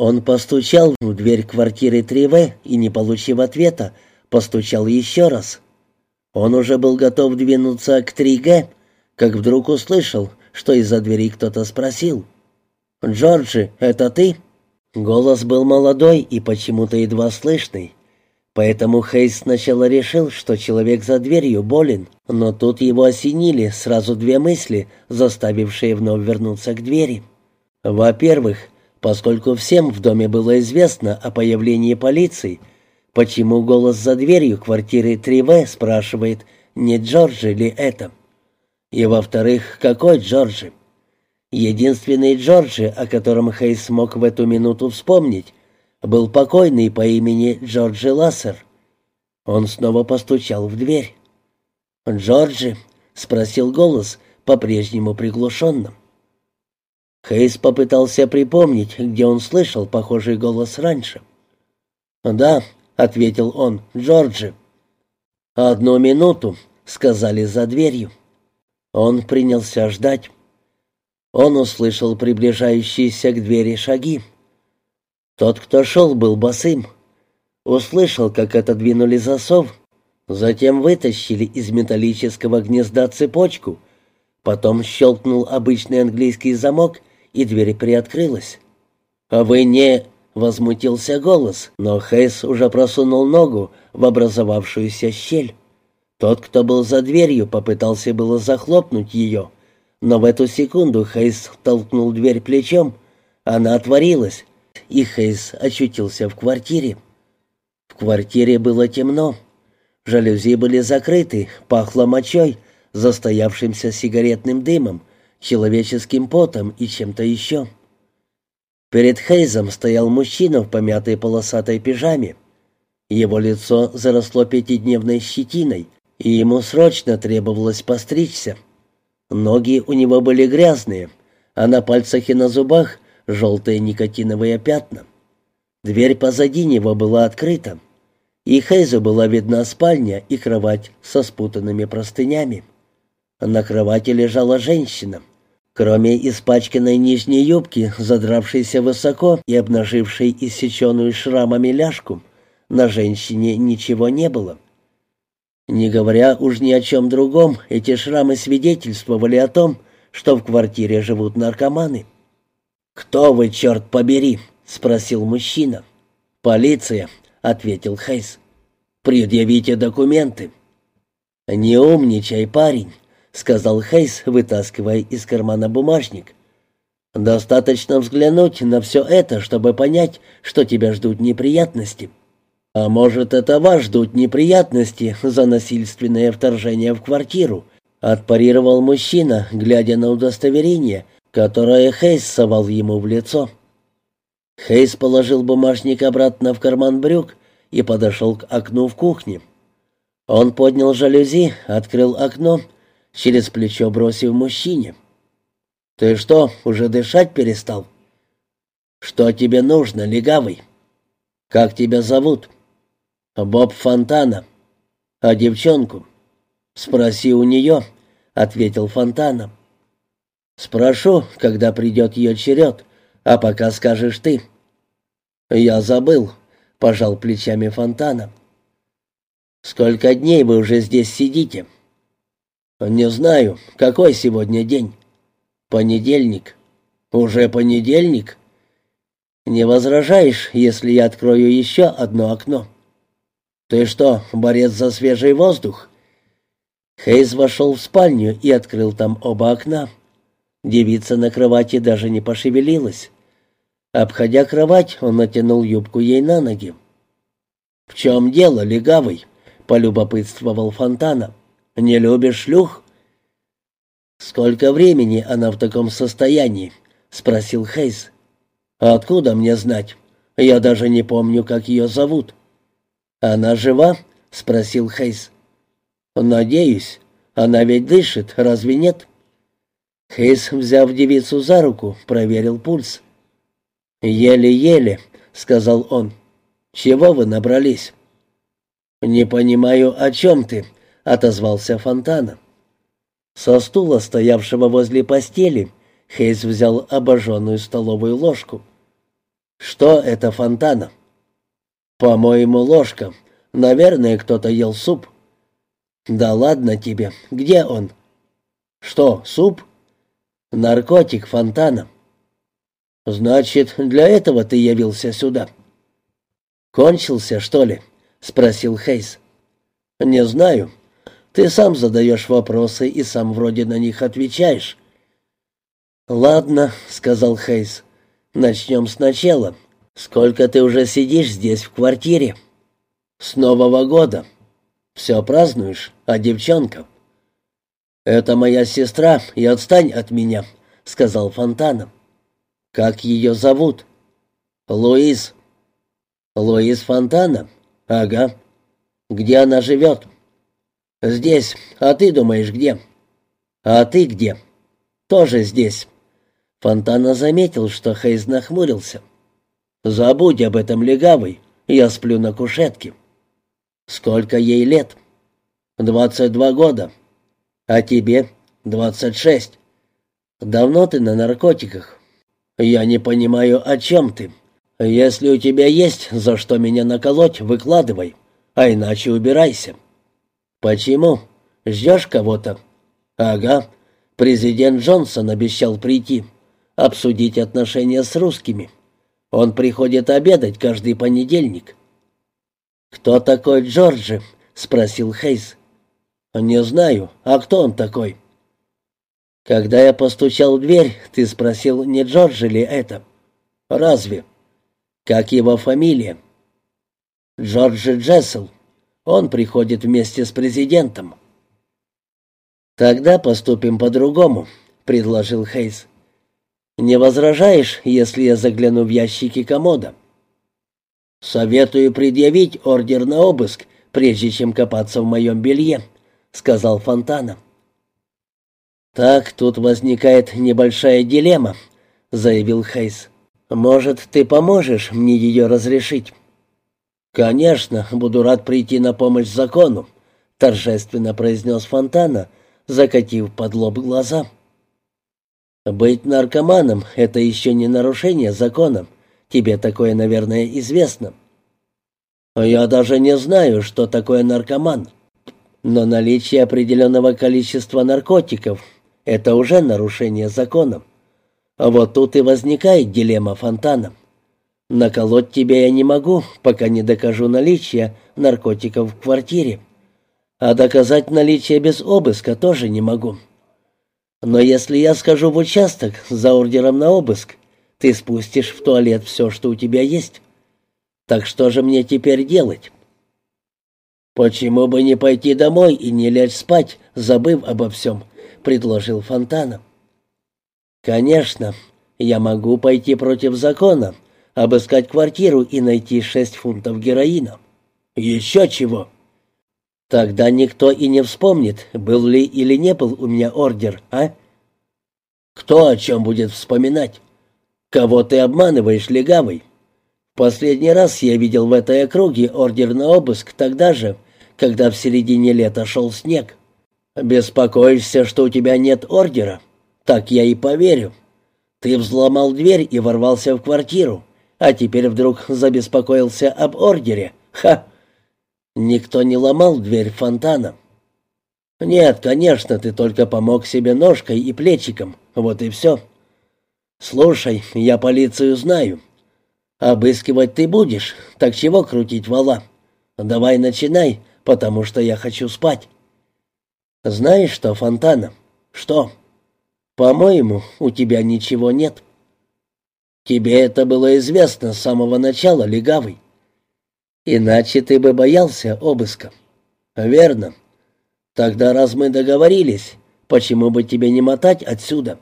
Он постучал в дверь квартиры 3В и, не получив ответа, постучал еще раз. Он уже был готов двинуться к 3Г, как вдруг услышал, что из-за двери кто-то спросил. «Джорджи, это ты?» Голос был молодой и почему-то едва слышный. Поэтому Хейс сначала решил, что человек за дверью болен, но тут его осенили сразу две мысли, заставившие вновь вернуться к двери. Во-первых, поскольку всем в доме было известно о появлении полиции, почему голос за дверью квартиры 3В спрашивает, не Джорджи ли это? И во-вторых, какой Джорджи? Единственный Джорджи, о котором Хейс смог в эту минуту вспомнить, был покойный по имени Джорджи Лассер. Он снова постучал в дверь. «Джорджи?» — спросил голос, по-прежнему приглушенным. Хейс попытался припомнить, где он слышал похожий голос раньше. «Да», — ответил он, — «Джорджи». «Одну минуту», — сказали за дверью. Он принялся ждать. Он услышал приближающиеся к двери шаги. Тот, кто шел, был босым. Услышал, как отодвинули засов, затем вытащили из металлического гнезда цепочку, потом щелкнул обычный английский замок, и дверь приоткрылась. «А вы не...» — возмутился голос, но Хейс уже просунул ногу в образовавшуюся щель. Тот, кто был за дверью, попытался было захлопнуть ее, но в эту секунду Хейс толкнул дверь плечом. Она отворилась, и Хейс очутился в квартире. В квартире было темно. Жалюзи были закрыты, пахло мочой, застоявшимся сигаретным дымом, человеческим потом и чем-то еще. Перед Хейзом стоял мужчина в помятой полосатой пижаме. Его лицо заросло пятидневной щетиной, и ему срочно требовалось постричься. Ноги у него были грязные, а на пальцах и на зубах желтые никотиновые пятна. Дверь позади него была открыта, и Хейзу была видна спальня и кровать со спутанными простынями. На кровати лежала женщина. Кроме испачканной нижней юбки, задравшейся высоко и обнажившей иссеченную шрамами ляжку, на женщине ничего не было. Не говоря уж ни о чем другом, эти шрамы свидетельствовали о том, что в квартире живут наркоманы. «Кто вы, черт побери?» — спросил мужчина. «Полиция», — ответил Хейс. «Предъявите документы». «Не умничай, парень», — сказал Хейс, вытаскивая из кармана бумажник. «Достаточно взглянуть на все это, чтобы понять, что тебя ждут неприятности». «А может, это вас ждут неприятности за насильственное вторжение в квартиру?» — отпарировал мужчина, глядя на удостоверение — которое Хейс совал ему в лицо. Хейс положил бумажник обратно в карман брюк и подошел к окну в кухне. Он поднял жалюзи, открыл окно, через плечо бросив мужчине. «Ты что, уже дышать перестал?» «Что тебе нужно, легавый?» «Как тебя зовут?» «Боб Фонтана». «А девчонку?» «Спроси у нее», — ответил Фонтана. Спрошу, когда придет ее черед, а пока скажешь ты». «Я забыл», — пожал плечами Фонтана. «Сколько дней вы уже здесь сидите?» «Не знаю. Какой сегодня день?» «Понедельник». «Уже понедельник?» «Не возражаешь, если я открою еще одно окно?» «Ты что, борец за свежий воздух?» Хейз вошел в спальню и открыл там оба окна. Девица на кровати даже не пошевелилась. Обходя кровать, он натянул юбку ей на ноги. «В чем дело, легавый?» — полюбопытствовал Фонтана. «Не любишь шлюх?» «Сколько времени она в таком состоянии?» — спросил Хейс. «Откуда мне знать? Я даже не помню, как ее зовут». «Она жива?» — спросил Хейс. «Надеюсь. Она ведь дышит, разве нет?» Хейс, взяв девицу за руку, проверил пульс. «Еле-еле», — сказал он. «Чего вы набрались?» «Не понимаю, о чем ты», — отозвался Фонтана. Со стула, стоявшего возле постели, Хейс взял обожженную столовую ложку. «Что это фонтана?» «По-моему, ложка. Наверное, кто-то ел суп». «Да ладно тебе. Где он?» «Что, суп?» «Наркотик фонтана». «Значит, для этого ты явился сюда?» «Кончился, что ли?» — спросил Хейс. «Не знаю. Ты сам задаешь вопросы и сам вроде на них отвечаешь». «Ладно», — сказал Хейс. «Начнем сначала. Сколько ты уже сидишь здесь в квартире?» «С Нового года. Все празднуешь, а девчонка?» «Это моя сестра, и отстань от меня», — сказал Фонтана. «Как ее зовут?» «Луиз». «Луиз Фонтана?» «Ага». «Где она живет?» «Здесь. А ты думаешь, где?» «А ты где?» «Тоже здесь». Фонтана заметил, что Хейз нахмурился. «Забудь об этом, легавый. Я сплю на кушетке». «Сколько ей лет?» «Двадцать два года». «А тебе?» «Двадцать шесть». «Давно ты на наркотиках?» «Я не понимаю, о чем ты. Если у тебя есть за что меня наколоть, выкладывай, а иначе убирайся». «Почему? Ждешь кого-то?» «Ага. Президент Джонсон обещал прийти, обсудить отношения с русскими. Он приходит обедать каждый понедельник». «Кто такой Джорджи?» — спросил Хейс. «Не знаю. А кто он такой?» «Когда я постучал в дверь, ты спросил, не Джорджи ли это?» «Разве?» «Как его фамилия?» «Джорджи Джессел. Он приходит вместе с президентом». «Тогда поступим по-другому», — предложил Хейс. «Не возражаешь, если я загляну в ящики комода?» «Советую предъявить ордер на обыск, прежде чем копаться в моем белье», — сказал Фонтана. «Так, тут возникает небольшая дилемма», — заявил Хейс. «Может, ты поможешь мне ее разрешить?» «Конечно, буду рад прийти на помощь закону», — торжественно произнес Фонтана, закатив под лоб глаза. «Быть наркоманом — это еще не нарушение закона. Тебе такое, наверное, известно». «Я даже не знаю, что такое наркоман. Но наличие определенного количества наркотиков — это уже нарушение закона. Вот тут и возникает дилемма Фонтана. Наколоть тебя я не могу, пока не докажу наличие наркотиков в квартире. А доказать наличие без обыска тоже не могу. Но если я скажу в участок за ордером на обыск, ты спустишь в туалет все, что у тебя есть. Так что же мне теперь делать? Почему бы не пойти домой и не лечь спать, забыв обо всем, предложил Фонтана. Конечно, я могу пойти против закона, обыскать квартиру и найти шесть фунтов героина. Еще чего? Тогда никто и не вспомнит, был ли или не был у меня ордер, а? Кто о чем будет вспоминать? Кого ты обманываешь, легавый? Последний раз я видел в этой округе ордер на обыск тогда же, когда в середине лета шел снег. Беспокоишься, что у тебя нет ордера? Так я и поверю. Ты взломал дверь и ворвался в квартиру, а теперь вдруг забеспокоился об ордере. Ха! Никто не ломал дверь фонтана. Нет, конечно, ты только помог себе ножкой и плечиком. Вот и все. Слушай, я полицию знаю. Обыскивать ты будешь, так чего крутить вала? Давай начинай, потому что я хочу спать. Знаешь что, Фонтана? Что? По-моему, у тебя ничего нет. Тебе это было известно с самого начала, легавый. Иначе ты бы боялся обыска. Верно. Тогда раз мы договорились, почему бы тебе не мотать отсюда?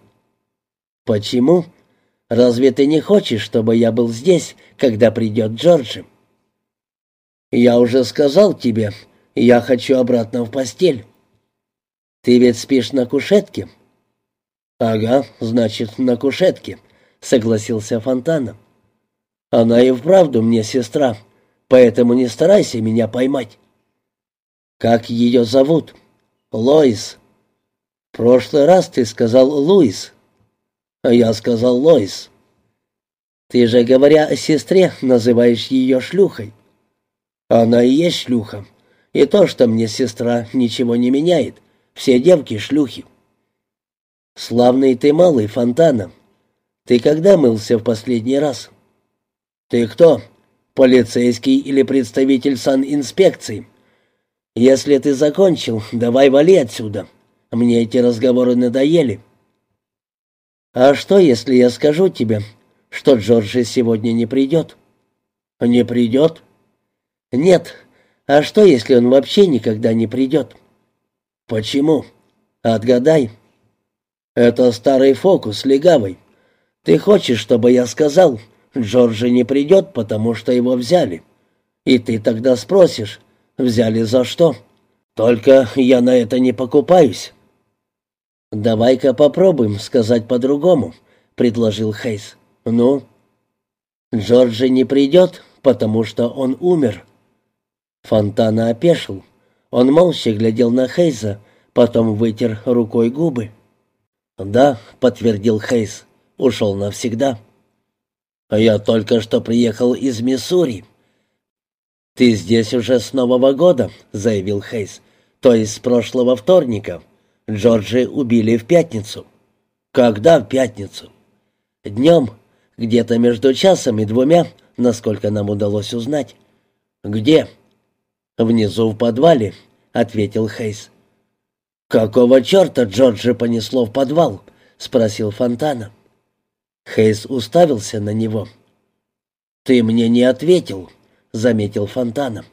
Почему? Разве ты не хочешь, чтобы я был здесь, когда придет Джорджи? Я уже сказал тебе, я хочу обратно в постель. Ты ведь спишь на кушетке? Ага, значит, на кушетке, согласился Фонтана. Она и вправду мне сестра, поэтому не старайся меня поймать. Как ее зовут? Лоис. В прошлый раз ты сказал Луис. А я сказал Лоис. Ты же, говоря о сестре, называешь ее шлюхой. Она и есть шлюха. И то, что мне сестра, ничего не меняет. Все девки шлюхи. Славный ты малый, Фонтана. Ты когда мылся в последний раз? Ты кто? Полицейский или представитель санинспекции? Если ты закончил, давай вали отсюда. Мне эти разговоры надоели. А что, если я скажу тебе, что Джорджи сегодня не придет?» «Не придет?» «Нет. А что, если он вообще никогда не придет?» «Почему?» «Отгадай». «Это старый фокус, легавый. Ты хочешь, чтобы я сказал, Джорджи не придет, потому что его взяли? И ты тогда спросишь, взяли за что? Только я на это не покупаюсь». «Давай-ка попробуем сказать по-другому», — предложил Хейс. «Ну?» «Джорджи не придет, потому что он умер». Фонтана опешил. Он молча глядел на Хейза, потом вытер рукой губы. «Да», — подтвердил Хейз, — «ушел навсегда». «А я только что приехал из Миссури». «Ты здесь уже с Нового года», — заявил Хейз, — «то есть с прошлого вторника. Джорджи убили в пятницу». «Когда в пятницу?» «Днем, где-то между часом и двумя, насколько нам удалось узнать. Где? Внизу в подвале, ответил Хейс. Какого черта Джорджи понесло в подвал? спросил Фонтана. Хейс уставился на него. Ты мне не ответил, заметил Фонтана.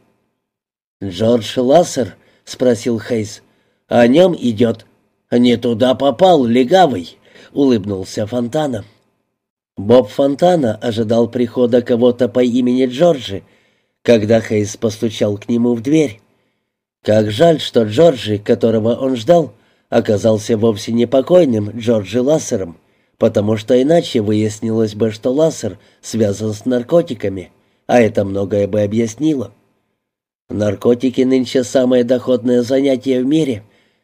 Джордж Лассер спросил Хейс. О нем идет. Не туда попал, легавый, улыбнулся Фонтана. Боб Фонтана ожидал прихода кого-то по имени Джорджи, когда Хейс постучал к нему в дверь. Как жаль, что Джорджи, которого он ждал, оказался вовсе не покойным Джорджи Лассером, потому что иначе выяснилось бы, что Лассер связан с наркотиками, а это многое бы объяснило. Наркотики нынче самое доходное занятие в мире,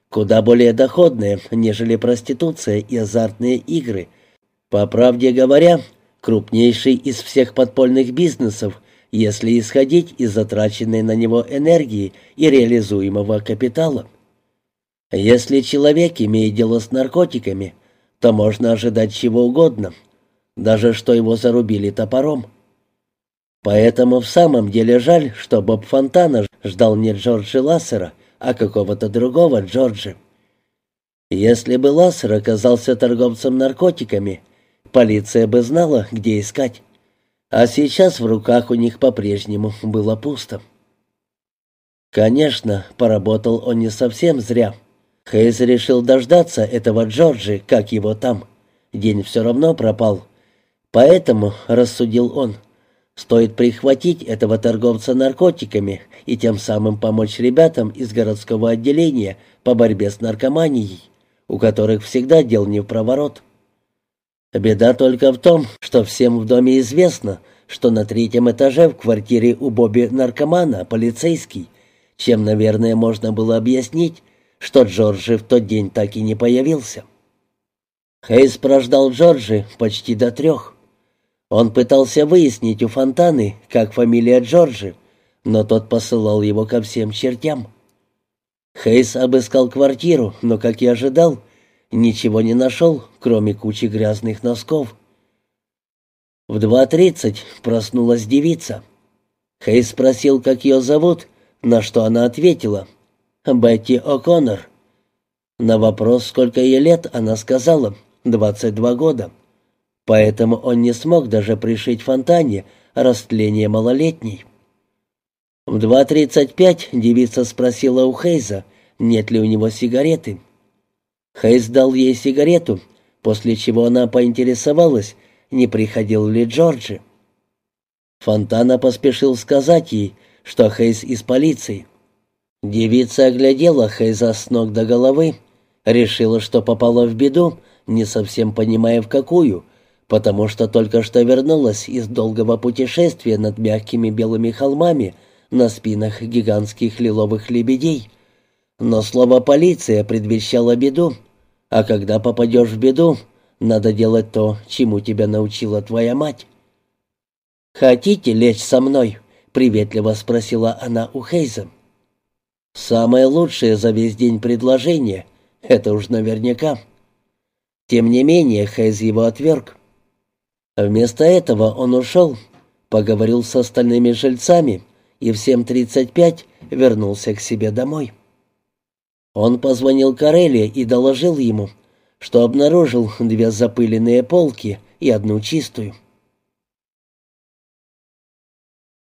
куда более доходное, нежели проституция и азартные игры — по правде говоря, крупнейший из всех подпольных бизнесов, если исходить из затраченной на него энергии и реализуемого капитала. Если человек имеет дело с наркотиками, то можно ожидать чего угодно, даже что его зарубили топором. Поэтому в самом деле жаль, что Боб Фонтана ждал не Джорджа Лассера, а какого-то другого Джорджа. Если бы Лассер оказался торговцем наркотиками, Полиция бы знала, где искать. А сейчас в руках у них по-прежнему было пусто. Конечно, поработал он не совсем зря. Хейз решил дождаться этого Джорджи, как его там. День все равно пропал. Поэтому, рассудил он, стоит прихватить этого торговца наркотиками и тем самым помочь ребятам из городского отделения по борьбе с наркоманией, у которых всегда дел не в проворот. Беда только в том, что всем в доме известно, что на третьем этаже в квартире у Бобби наркомана полицейский, чем, наверное, можно было объяснить, что Джорджи в тот день так и не появился. Хейс прождал Джорджи почти до трех. Он пытался выяснить у Фонтаны, как фамилия Джорджи, но тот посылал его ко всем чертям. Хейс обыскал квартиру, но, как и ожидал, ничего не нашел, кроме кучи грязных носков. В 2.30 проснулась девица. Хей спросил, как ее зовут, на что она ответила. «Бетти О'Коннор». На вопрос, сколько ей лет, она сказала «22 года». Поэтому он не смог даже пришить фонтане растление малолетней. В 2.35 девица спросила у Хейза, нет ли у него сигареты. Хейс дал ей сигарету, после чего она поинтересовалась, не приходил ли Джорджи. Фонтана поспешил сказать ей, что Хейс из полиции. Девица оглядела Хейза с ног до головы, решила, что попала в беду, не совсем понимая в какую, потому что только что вернулась из долгого путешествия над мягкими белыми холмами на спинах гигантских лиловых лебедей. Но слово «полиция» предвещало беду, а когда попадешь в беду, надо делать то, чему тебя научила твоя мать. «Хотите лечь со мной?» — приветливо спросила она у Хейза. «Самое лучшее за весь день предложение. Это уж наверняка». Тем не менее Хейз его отверг. Вместо этого он ушел, поговорил с остальными жильцами и в 7.35 вернулся к себе домой. Он позвонил Карелли и доложил ему, что обнаружил две запыленные полки и одну чистую.